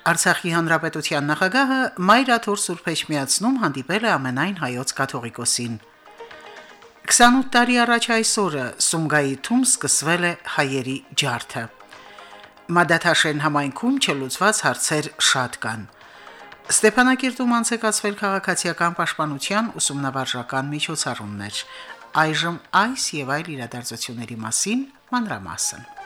Արցախի հանրապետության նախագահը Մայրաթոր Սուրբ Էջմիածնում հանդիպել է ամենայն հայոց կաթողիկոսին։ 28 տարի առաջ այսօրը Սումգայիթում սկսվել է հայերի ջարդը։ Մադաթաշեն համայնքում չլուծված հարցեր շատ կան։ Ստեփանակերտում անցեկացվել քաղաքացիական պաշտպանության ուսումնավարժական միջոցառումներ։ Այժմ այս եւ այլ իրադարձությունների մասին մանրամասն։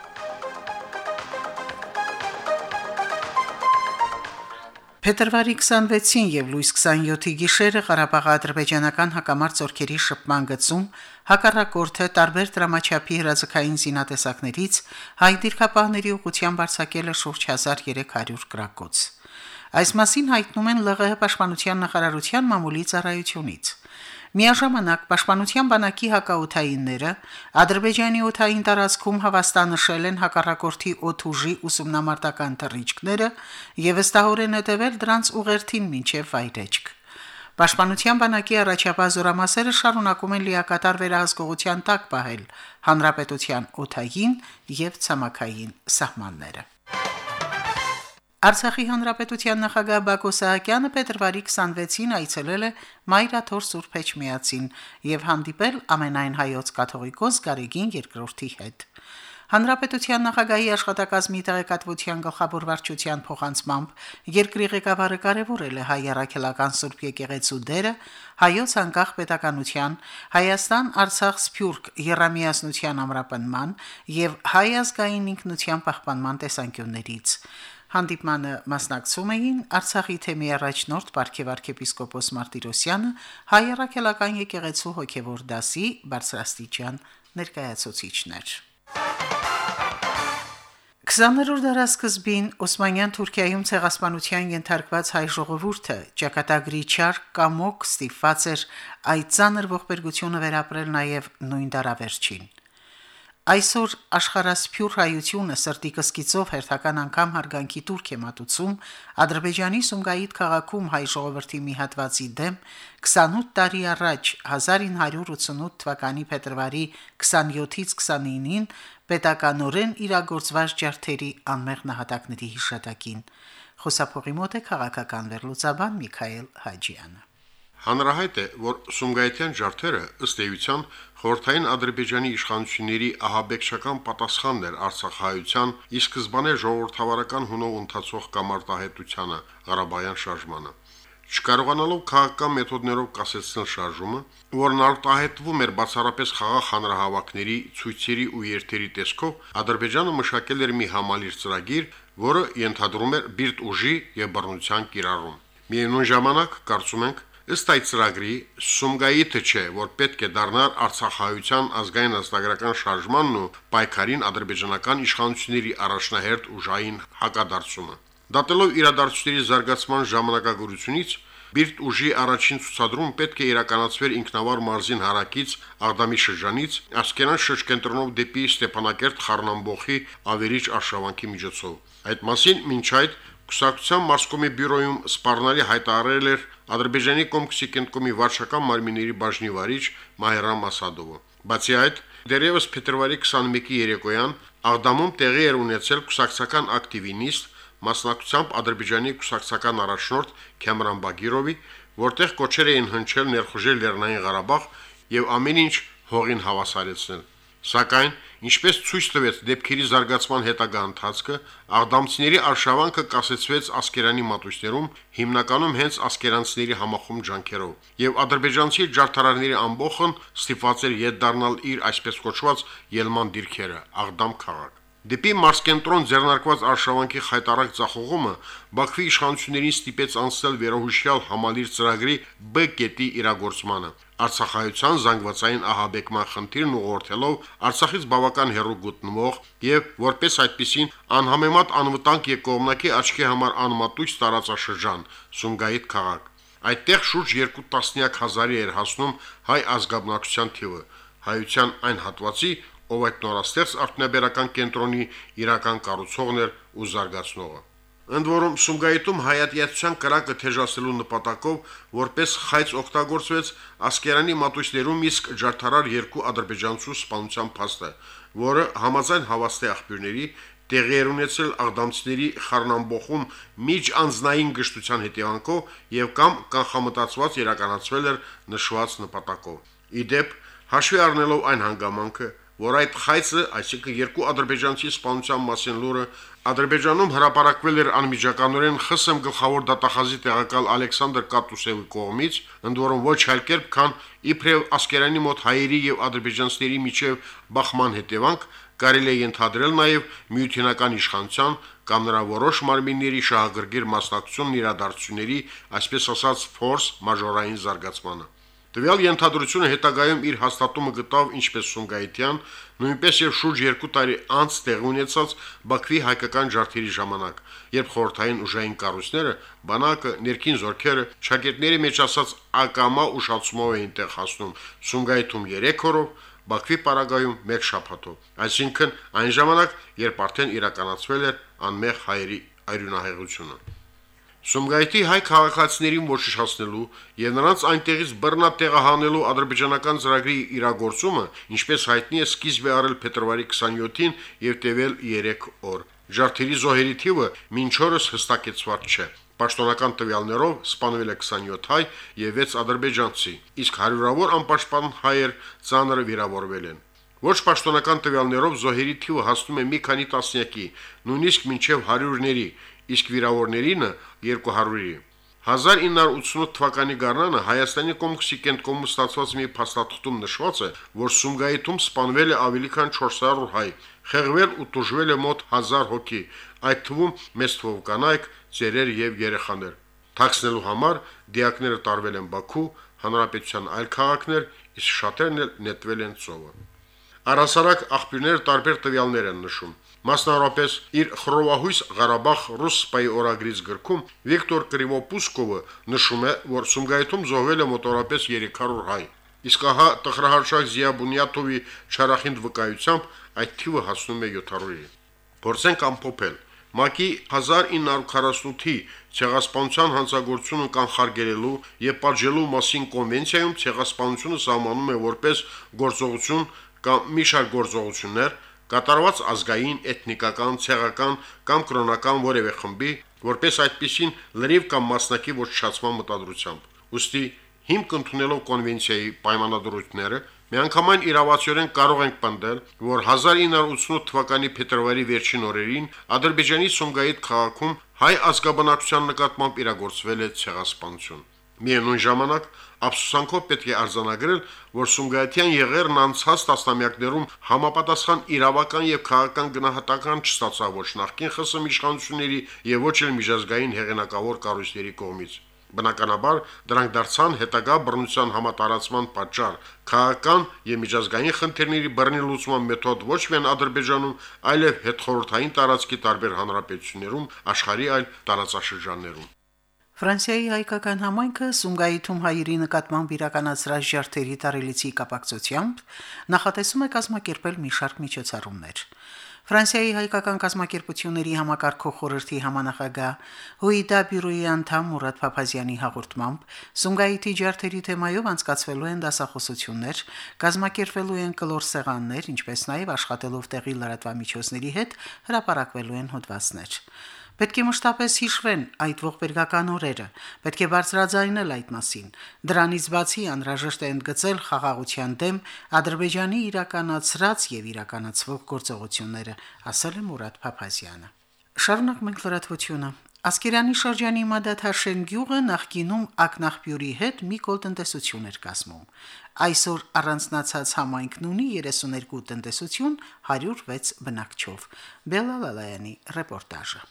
Փետրվարի 26-ին եւ լույս 27-ի գիշերը Ղարաբաղի ադրբեջանական հակամարտ ծորքերի շփման գծում հակառակորդը տարբեր դրամաչափի հրաձգային զինատեսակներից հայ դիրքապահների ուղղությամբ արձակել է շուրջ 1300 գրակոց։ Այս մասին հայտնում են ԼՂՀ պաշտպանության նախարարության մամուլի ծառայությունից։ Միաժամանակ Պաշտպանության բանակի հակաօթայինները Ադրբեջանի օթային տարածքում հավաստանշել են հակառակորդի օթուժի ուսումնամարտական թռիչքները եւ ըստահորեն հետևել դրանց ուղերթին մինչեւ Վայրեջք։ Պաշտպանության բանակի առաջապահ զորամասերը շարունակում են լիակատար վերահսկողության տակ պահել հանրապետության օթային եւ ցամաքային սահմանները։ Արցախի հանրապետության նախագահ Բակո Սահակյանը փետրվարի 26-ին այցելել է Մայրաթոր Սուրբ Էջմիածին եւ հանդիպել ամենայն հայոց կաթողիկոս Գարեգին II-ի հետ։ Հանրապետության նախագահի աշխատակազմի տեղեկատվության գլխավոր վարչության փոխանցմամբ երկրի ղեկավարը կարևորել է հայ առաքելական Սուրբ եկեղեցու դերը հայոց անկախ պետականության, Հայաստան-Արցախ սփյուռք երամիասնության ամրապնման եւ հայ ազգային ինքնության պահպանման տեսանկյուններից։ Հանդիպմանը մասնակցում էին Արցախի թեմի առաջնորդ Պարքև arczepiskopos Մարտիրոսյանը, հայ առաքելական եկեղեցու հոգևոր դասի բարձրաստիճան ներկայացուցիչներ։ 20-րդ դարաշրջին Օսմանյան Թուրքիայում ցեղասպանության ենթարկված հայ ժողովուրդը ճակատագրի չար կամոք ստիփված էր այդ ցաներ ողբերգությունը վերապրել նաև նույն դարավերջին։ Այսօր աշխարհասփյուր հայությունը սրտի կսկիցով հերթական անգամ հարգանքի турք է մատուցում Ադրբեջանի Սումգայիթ քաղաքում հայ ժողովրդի մի հատվածի դեմ 28 տարի առաջ 1988 թվականի փետրվարի 27-ից 29-ին պետականորեն իրագործված ջարդերի անմեղ նահատակների հիշատակին։ Խոսափողի մոտ է քաղաքական վերլուծաբան Միքայել Հաջյանը։ Հանրահայտ է, որ Սումգայիթյան ջարդերը ըստ էության Խորթային Ադրբեջանի իշխանությունների ահաբեկչական պատասխանն էր Արցախայության ի սկզբանե ժողովրդավարական հունով ընթացող կամարտահետությանը Ղարաբաղյան շարժմանը։ Չկարողանալով քաղաքական մեթոդներով կասեցնել շարժումը, որն արտահայտվում էր բացառապես խաղաղ հանրահավաքների, ցույցերի ու երթերի տեսքով, Ադրբեջանը մշակել էր մի համալիր ծրագիր, որը ենթադրում էր բիրտ ուժի եւ բռնության կիրառում։ Միևնույն ժամանակ, կարծում ենք, Ըստ այդ ծրագրի Սումգայիթը չէ, որ պետք է դառնար Արցախահայության ազգային ազգագրական շարժմանն ու պայքարին ադրբեջանական իշխանությունների առաջնահերթ ուժային հակադարձումը։ Դատելով իրադարձությունների զարգացման ժամանակագրությունից Բիրտ ուժի առաջին ցուցադրում պետք է իրականացվեր ինքնավար մարզին հարակից Աղդամի շրջանից Ասկերան շրջկենտրոնով դեպի Ստեփանակերտ Խառնամբոխի ավերիչ արշավանքի միջոցով։ Այդ մասին մինչ այդ Կուսակցության մարսկոմի բյուրոյում սպառնալի հայտարարել էր Ադրբեջանի Կոմքսի կենտրոնի վարչական մարմինների բաժնի վարիչ Մահերամ Ասադովը։ Բացի այդ, դերևս փետրվարի 21-ի երեկոյան Աղդամում տեղի էր ունեցել կուսակցական ակտիվիստ, մասնակցությամբ Ադրբեջանի կուսակցական առաջնորդ Քեմրան Բագիրովի, որտեղ կոչեր էին հնչել ներխուժել Լեռնային Ղարաբաղ եւ ամեն ինչ հողին հավասարեցնել։ Սակայն, ինչպես ցույց տվեց դեպքերի զարգացման հետագա ընթացքը, աղդամցիների արշավանքը կասեցվեց ասկերանի մատույցներում, հիմնականում հենց ասկերանցիների համախում ջանքերով, եւ ադրբեջանցի ջարդարարների ամբողջն ստիպված էր յետ դառնալ իր այսպես կոչված ելման դիրքերը՝ Աղդամ քաղաք։ Դեպի Մարսկենտրոն ձեռնարկված արշավանքի խայտարակ ցախողումը Բաքվի իշխանություններին ստիպեց անցնել վերահուշյալ համալիր ծրագրի B կետի իրագործմանը։ Արցախայցյան զանգվածային ահաբեկման խնդիրն ուղղորդելով Արցախից բավական հեռու գտնվող եւ որպես այդպիսին անհամեմատ անվտանգ եւ կողմնակի աչքի համար անմատույց տարածաշրջան Սումգայիթ քաղաք։ Այդտեղ շուրջ 2 տասնյակ հազարի էր հասնում հայ ազգաբնակչության թիվը, հայության այն հատվածի, ով այդ նորաստեղծ արտոնաբերական կենտրոնի իրական կառուցողն էր ու զարգացնողը։ Ընդ որում Սումգայիթում հայատյացության կրակը թեժացնելու նպատակով որպես խայծ օգտագործվեց Ասկերանի մատույցներում իսկ ջարդարար երկու ադրբեջանցու սպանության փաստը, որը համաձայն հավաստի աղբյուրների տեղի էր ունեցել աղդամցիների խառնամբոխում միջ անznային գշտության հետևանքով եւ կամ կանխամտածված իրականացվել էր նշված նպատակով։ Իդեպ հաշվի առնելով այն հանգամանքը, որ այդ խայծը, այսինքն երկու ադրբեջանցի սպանության մասին լուրը Ադրբեջանում հրապարակվել էր անմիջականորեն ԽՍՀՄ գլխավոր դատախազի տեղակալ Ալեքսանդր Կատուսևի կողմից, ընդ որում ոչ այլ կերպ, քան իբրև ասկերանի մոտ հայերի եւ ադրբեջանցիների միջև բախման հետևանք, կարելի է ենթադրել նաեւ միութենական իշխանության կամ նրա որոշ մարմինների շահագրգիռ մասնակցությունն իրադարձությունների, այսպես ասած, ֆորս մաժորային զարգացմանը։ Տվյալ ենթադրությունը հետագայում իր հաստատումը գտավ ինչպես Սումգայիթյան, նույնպես եւ շուրջ 2 տարի անց տեղ ունեցած Բաքվի հայկական ջարդերի ժամանակ, երբ խորթային ուժային կառույցները, բանակը, ներքին զորքերը, շագերտների մեջ ասած ակամա ուշացումով էին տեղ հասնում Սումգայիթում 3 օրով, Բաքվի պարագայում 1 շաբաթով։ Այսինքն այն ժամանակ, երբ արդեն իրականացվել էր անմեղ հայերի այրունահեղությունը։ Սումգայիթի հայ քաղաքացիներին ոչնչացնելու եւ նրանց այնտեղից բռնատեղահանելու ադրբեջանական ծրագրի իրագործումը, ինչպես հայտնի է, սկիզբ է արել փետրվարի 27-ին եւ տևել 3 օր։ Ժարթերի զոհերի թիվը մինչ օրս հստակեցված չէ։ Պաշտոնական տվյալներով սպանվել է 27 հայ եւ 6 ադրբեջանցի, իսկ հարյուրավոր անպաշտպան հայեր ցաները վիրավորվել են։ Ոչ պաշտոնական տվյալներով զոհերի թիվը հասնում է մի քանի տասնյակի, նույնիսկ մինչև հարյուրների, իսկ վիրավորներինը 200-ի։ 1988 թվականի գարնանը Հայաստանի կոմքսի կենտկոմում ստացված մի փաստաթղթում նշված է, որ Սումգայիթում սպանվել է ավելի քան 400 հայ, խեղվել ու տուժվել է մոտ 1000 հոգի, այդ թվում մեծ թվով կանայք, ծերեր եւ երեխաներ։ Թաքցնելու համար դիակները տարվել են Բաքու, հանրապետության այլ քաղաքներ, իսկ շատերն էլ նետվել են ծովը։ Առասարակ աղբյուրները տարբեր տվյալներ են նշում։ Մասնավորապես իր Խրովահույս Ղարաբաղ Ռուսպայի օրագրից գրքում Վիկտոր Կրիվոպուսկովը նշում է, որ Սումգայիթում զոհվել է մոտորապես 300 հայ։ Իսկ ահա Տխրահարշակ Զիաբունյատովի չարախինդ վկայությամբ այդ թիվը հասնում է 700-ի։ Փորձենք ամփոփել։ ՄԱԿ-ի 1948-ի ցեղասպանության հանցագործությունը կանխարգելելու եւ պատժելու մասին կոնվենցիայում ցեղասպանությունը սահմանում է որպես գործողություն կամ մի շարք գործողություններ կատարված ազգային, էթնիկական, ցեղական կամ կրոնական որևէ խմբի, որպես այդպիսին լրիվ կամ մասնակի ոչնչացման մտադրությամբ։ Ոստի հիմք ընդունելով կոնվենցիայի պայմանավորությունները Միանգամայն իրավացիորեն կարող ենք պնդել, որ 1988 թվականի փետրվարի վերջին օրերին Ադրբեջանի Սումգայիթ քաղաքում հայ ազգաբնակչության նկատմամբ իրագործվել է ցեղասպանություն։ Միևնույն ժամանակ ափսոսանքով պետք է արձանագրել, որ Սումգայիթյան եղերն անցած տասնամյակներում համապատասխան իրավական եւ քաղաքական գնահատական չստացավ ոչ նախկին ԽՍՀՄ իշխանությունների եւ ոչ էլ միջազգային հեղինակավոր կառույցների կողմից։ Բնականաբար դրանք դարձան հետագա բռնության համատարածման պատճառ։ Քաղաքական եւ միջազգային խնդիրների բռնի լուծման մեթոդ ոչ միայն Ադրբեջանում, այլև հետխորհրդային տարածքի տարբեր հանրապետություններում, աշխարհի այլ տարածաշրջաններում։ Ֆրանսիայի հայկական համայնքը Սումգայիթում հայերի նկատմամբ իրականացրած ջարդերի տարելիցի կապակցությամբ նախատեսում է կազմակերպել մի շարք միջոցառումներ։ Ֆրանսիայի հայկական կազմակերպությունների համակարգող խորհրդի համանախագահ Հույդա բյուրոյի անդամ Մուրադ Փափազյանի հաղորդմամբ Սումգայիթի ջարդերի թեմայով անցկացվելու են դասախոսություններ, կազմակերպվելու են կլոր սեղաններ, ինչպես նաև աշխատելով տեղի լրատվամիջոցների հետ հրապարակվելու են հոդվածներ։ Պետք է մշտապես հիշվեն այդ ողբերգական օրերը, պետք է բարձրաձայնել այդ մասին։ Դրանից բացի անհրաժեշտ է ընդգծել խաղաղության դեմ Ադրբեջանի իրականացրած եւ իրականացվող գործողությունները, ասել է Մուրադ Փափազյանը։ Շարունակ մենք լրատվությունը։ Ասկերանի շրջանի Մադաթաշեն գյուղը նախկինում ակնախբյուրի հետ մի կոլտնտեսություն էր կազմում։ Այսօր առանձնացած համայնքն ունի 32 տնտեսություն 106 բնակչով։ Բելալալայանի ռեպորտաժը։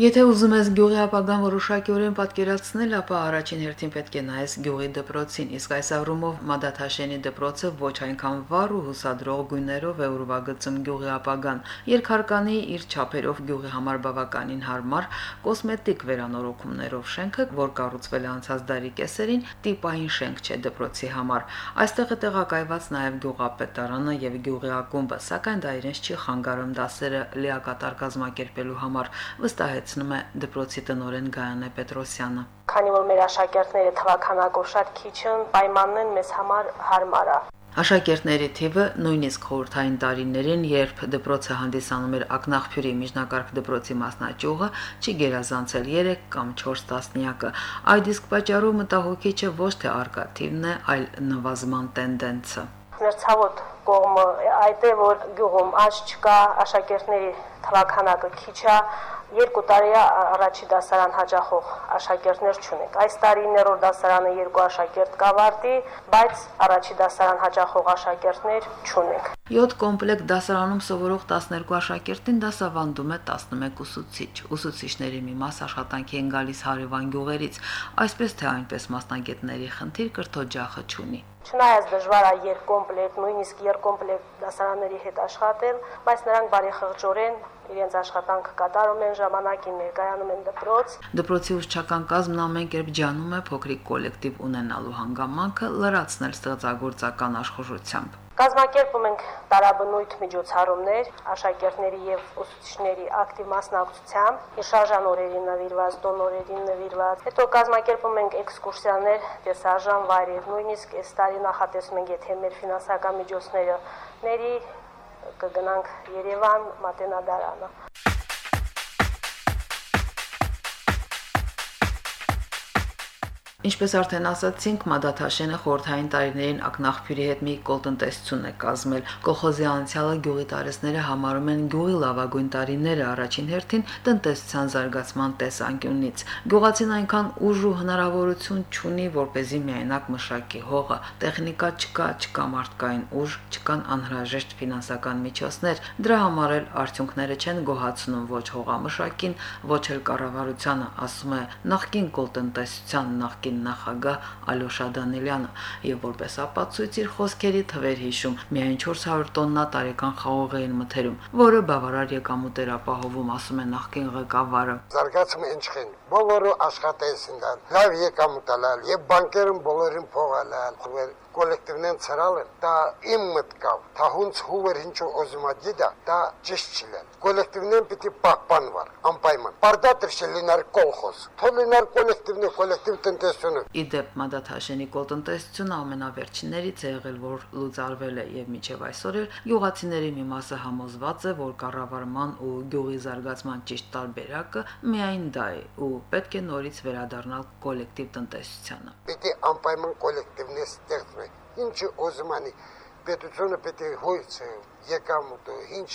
Եթե ուզում ես գյուղի ապագան որոշակիորեն պատկերացնել, ապա առաջին հերթին պետք է նայես գյուղի դպրոցին, իսկ այս առումով Մադաթաշենի դպրոցը ոչ այնքան վառ ու հուսադրող գույներով է ուրվագծում գյուղի ապագան, երկհարկանի իր չափերով գյուղի համար բավականին հարմար կոսմետիկ վերանորոգումներով շենքը, որ կառուցվել է անցած դարի կեսերին, տիպային շենք չէ դպրոցի համար։ Այստեղ է տեղակայված նաև գյուղապետարանը եւ գյուղի ակումբը, սակայն դա իրենց չի խանգարում դասերը լիակատար կազմակերպելու համար, վստահեց ներկայացնում է դպրոցի տնօրեն Գայանե Պետրոսյանը։ Քանի որ մեր աշակերտները թվականակով շատ քիչ են, պայմանն են մեզ համար հարմար է։ Աշակերտների թիվը նույնիսկ խորթային տարիներին, երբ դպրոցը հանդիսանում էր ակնաղբյուրի միջնակարգ դպրոցի մասնաճյուղը, չի գերազանցել 3 կամ 4 տասնյակը։ Այդ իսկ պատճառով մտահոգիչը ոչ թե արկա թիվն է, այլ նվազման տենդենսը։ Ներցավոտ կողմը այդ է, որ գյուղում աճ չկա, աշակերտների թվականակը քիչ է, երկու տարի առաջի դասարան հաջախող աշակերտներ չունենք։ Այս տարի ներորդ դասարանը երկու աշակերտ կավարտի, բայց առաջի դասարան հաջախող աշակերտներ չունենք։ 7 կոմպլեկտ դասարանում սովորող 12 աշակերտին դասավանդում է 11 ուսուցիչ։ Ուսուցիչների մի մաս աշխատանքի են գալիս հարևան գյուղերից, այսպես թե այնպես մասնագետների խնդիր կրթօջախը չունի։ Չնայած դժվար է երկկոմպլեկտ, նույնիսկ երկկոմպլեկտ դասարանների հետ աշխատել, բայց նրանք բարեխղճորեն իրենց աշխատանքը կատարում են ժամանակին ներկայանում են դպրոց։ Դպրոցի ուսուցչական կազմն ամեն կերպ ջանում է փոքրիկ կոլեկտիվ ունենալու հանգամանքը լրացնել ստեղծագործական աշխուժությամբ։ Կազմակերպում ենք տարաբնույթ միջոցառումներ աշակերտների եւ ուսուցիչների ակտիվ մասնակցությամբ, հիշարժան օրերին նվիրված, տոնորերին նվիրված։ Հետո կազմակերպում ենք էքսկուրսիաներ տեսարժան վայրեր, նույնիսկ այս տարի նախատեսում ենք, եթե մեր ֆինանսական միջոցները ների կգնանք Երևան մատենադարանը։ Ինչպես արդեն ասացինք, Մադաթաշենը խորթային տարիներին ակնախփյուրի հետ մի կոլտնտեսություն է կազմել։ Կողոզի անցյալը գյուղի տարեսները համարում են գյուղի լավագույն տարիները առաջին հերթին տնտեսության զարգացման տեսանկյունից։ Գյուղացին այնքան ուժ ու հնարավորություն չունի, որ เป զի միայնակ մշակի հողը։ Տեխնիկա չկա, չկա մարդկային ուժ, չկան անհրաժեշտ ֆինանսական միջոցներ։ Դրա համար էլ արդյունքները չեն գոհացնում ոչ հողամշակին, ոչ էլ կառավարությանը, ասում է նախկին կոլտնտեսության նախկին նախկին նախագահ Ալոշա Դանիելյանը եւ որպես ապացույց իր խոսքերի թվեր հիշում միայն 400 տոննա տարեկան խաղող էին մթերում, որը բավարար եկամուտ էր ապահովում, ասում է նախկին ղեկավարը։ Զարգացումը ինչքան բոլորը աշխատեցին լավ եկամուտ ալալ եւ բանկերում բոլորին փող ալալ կոլեկտիվնեն ցրալը դա իմ մտքով դա հունց հուվեր ինչու օզմադի դա ճիշտ չէ կոլեկտիվնեն պիտի պահպանվար անպայման բարդատր շելինար կոլխոզ թոլինար կոլեկտիվնը կոլեկտիվ տնտեսությունը իդեպ մադաթաշենի կոլտնտեսությունը ամենավերջիններից է եղել որ լուծարվել է եւ միջև այսօր էլ յուղացիների մի մասը համոզված է որ կառավարման ու գյուղի զարգացման ճիշտ տարբերակը միայն դա է ու պետք է նորից վերադառնալ կոլեկտիվ տնտեսությանը պիտի անպայման կոլեկտիվնը ստեղծվի ինչը ուզում անի պետությունը պետք է հույցը եկամուտը ինչ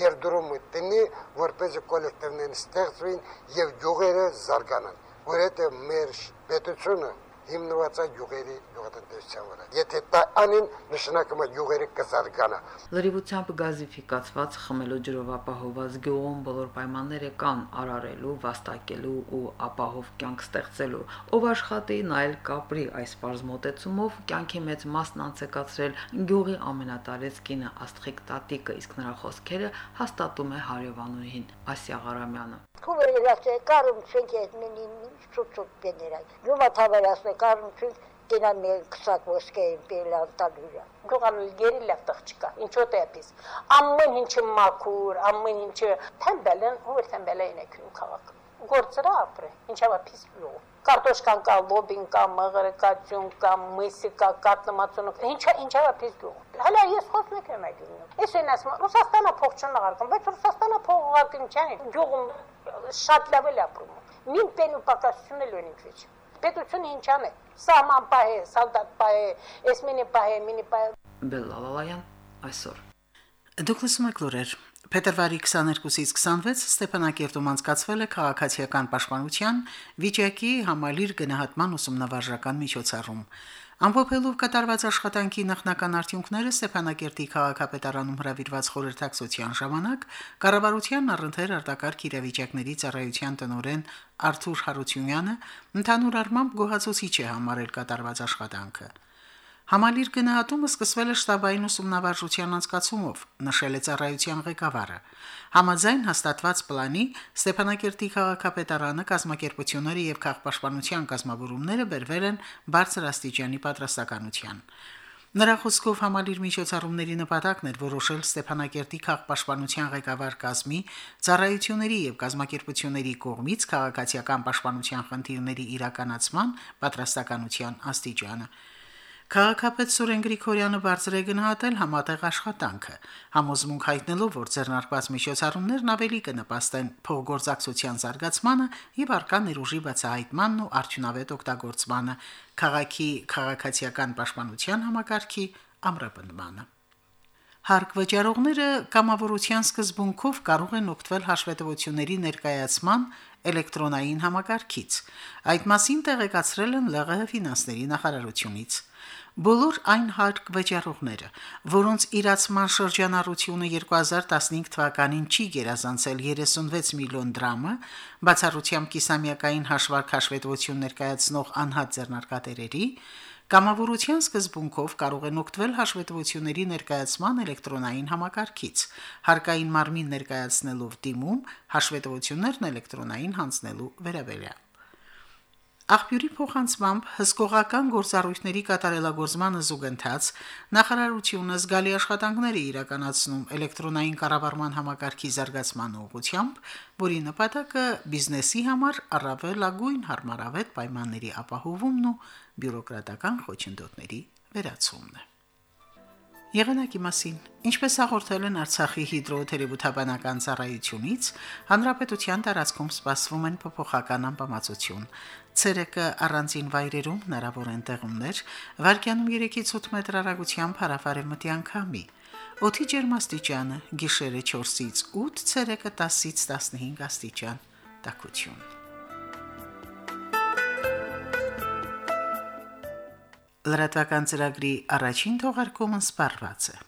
ներդրումը տնի որպես կոլեկտիվներն ստեղծվին եւ գյուղերը զարգանան որովհետեւ մեր պետությունը հիմնված է յուղերի յուղատնտեսության վրա։ Եթե դա անին, նշանակում է յուղերը կզարգանա։ Լրիվությամբ գազիֆիկացված խմելու ջրով ապահովված գյուղում բոլոր պայմանները կան արարելու, վաստակելու ու ապահով կյանք ստեղծելու։ Ով աշխատի, նայել կապրի այս բարձ մոտեցումով կյանքի մեծ մասն անցեկացրել գյուղի ամենատարեց կինը Աստղիկ Տատիկը, իսկ նրա խոսքերը հաստատում է հարևանուհին Ասիա Ղարամյանը։ Kuverelaste karım çünkü etmenin çok çok benerek. Yuma tabelaste karım çünkü dinamik kısak voskeyim bir antalya. Գողալ գերի լավ տղճկա ինչո տեպիս ամեն ինչը մաքուր ամեն ինչը թեմբելն ու թեմբելային է քյուն քաղաք գործրա ապրե ինչա պիս լո կարտոշկան կա լոբին կա մղրը կա ծյուն կա միսի կա կատնամացունը ինչա ինչա պիս լո հələ ես խոսում եմ այդ ես են ասում Ռուսաստանը փող չնաղարկում բայց Ռուսաստանը փող ուղարկում չանի գյուղում շատ լավ է ապրում մին պենու պակասությունը լոնի քիչ պետությունը ինչան է սահման պահե սալդատ պահե էսմինի պահե մինի պահե Բելլալալայան այսօր Դուք լսում եք լուրեր Փետրվարի 22-ից 26 Ստեփանակերտում անցկացվել է քաղաքացիական պաշտպանության վիճակի համալիր գնահատման ուսումնավարժական միջոցառում։ Ամփոփելով կատարված աշխատանքի նախնական արդյունքները Ստեփանակերտի քաղաքապետարանում հրավիրված խորհրդակցության ժամանակ կառավարության առընթեր արտակարգ իրավիճակների ծառայության տնօրեն Արթուր Հարությունյանը ընդհանուր առմամբ գոհացուցիչ է համարել կատարված աշխատանքը։ Համալիր գնահատումը սկսվել է շտաբային ուսումնավարժության անցկացումով, նշել է ծառայության ղեկավարը։ Համաձայն հաստատված պլանի Ստեփանակերտի քաղաքապետարանը կազմակերպությունների եւ քաղաքապաշտպանության կազմավորումները բերվել են բարձր աստիճանի պատրաստականության։ Նրա խոսքով համալիր միջոցառումների նպատակն էր որոշել Ստեփանակերտի քաղաքապաշտպանության ղեկավար կազմի ծառայությունների եւ կազմակերպությունների կողմից քաղաքացիական պաշտպանության խնդիրների իրականացման պատրաստականության աստիճանը։ Քաղաքապետ Սուրեն Գրիգորյանը բարձր է գնահատել համատեղ աշխատանքը, համոզմունք հայտնելով, որ ձեռնարկված միջոցառումներն ավելի կնպաստեն փոխգործակցության զարգացմանը եւ արկա ներուժի բացահայտմանն ու արդյունավետ օգտագործմանը, քաղաքի քաղաքացիական պաշտպանության համակարգի ամրապնդմանը։ Հարկ վճարողները կամավորության սկզբունքով կարող են օգտվել հաշվետվությունների ներկայացման էլեկտրոնային համակարգից։ Այդ մասին տեղեկացրել են ԼՂՀ ֆինանսների նախարարությունից։ Բոլոր այն հարկ վճարողները, որոնց իրացման շրջանառությունը 2015 թվականին չի գերազանցել 36 միլիոն դրամը, բացառությամբ կիսամյակային հաշվարկ հաշվետվություն ներկայացնող անհատ ձեռնարկատերերի, կամավորության սկզբունքով կարող են օգտվել հաշվետվությունների ներկայացման էլեկտրոնային համակարգից, հարկային մարմին ներկայացնելով դիմում հաշվետվություններն էլեկտրոնային հանձնելու վերաբերյալ։ Աղբյուրի փոխանցմամբ հսկողական գործառույթների կատարելագործմանը զուգընթաց նախարարությունը զգալի աշխատանքներ է իրականացնում էլեկտրոնային կառավարման համակարգի զարգացման ուղղությամբ, որի նպատակը բիզնեսի համար առավելագույն հարմարավետ պայմանների ապահովումն ու բյուրոկրատական խոչընդոտների վերացումն է։ Եղանակի մասին. Ինչպես հաղորդել են Արցախի հիդրոթերապևտաբանական ծառայությունից, հանրապետության տարածքում սպասվում են փոփոխական անբավարարություն։ Ցերեկը առանձին վայրերում հնարավոր են տեղումներ, վարկյանում 3-ից 8 մետր հեռագությամբ հարավարևմտի անկամի։ Օդի ջերմաստիճանը՝ գիշերը 4-ից 8, ցերեկը 10-ից 15 աստիճան։ Տակություն։ Լրատվական ծրագրի առաջին թողարկումը սպառված է։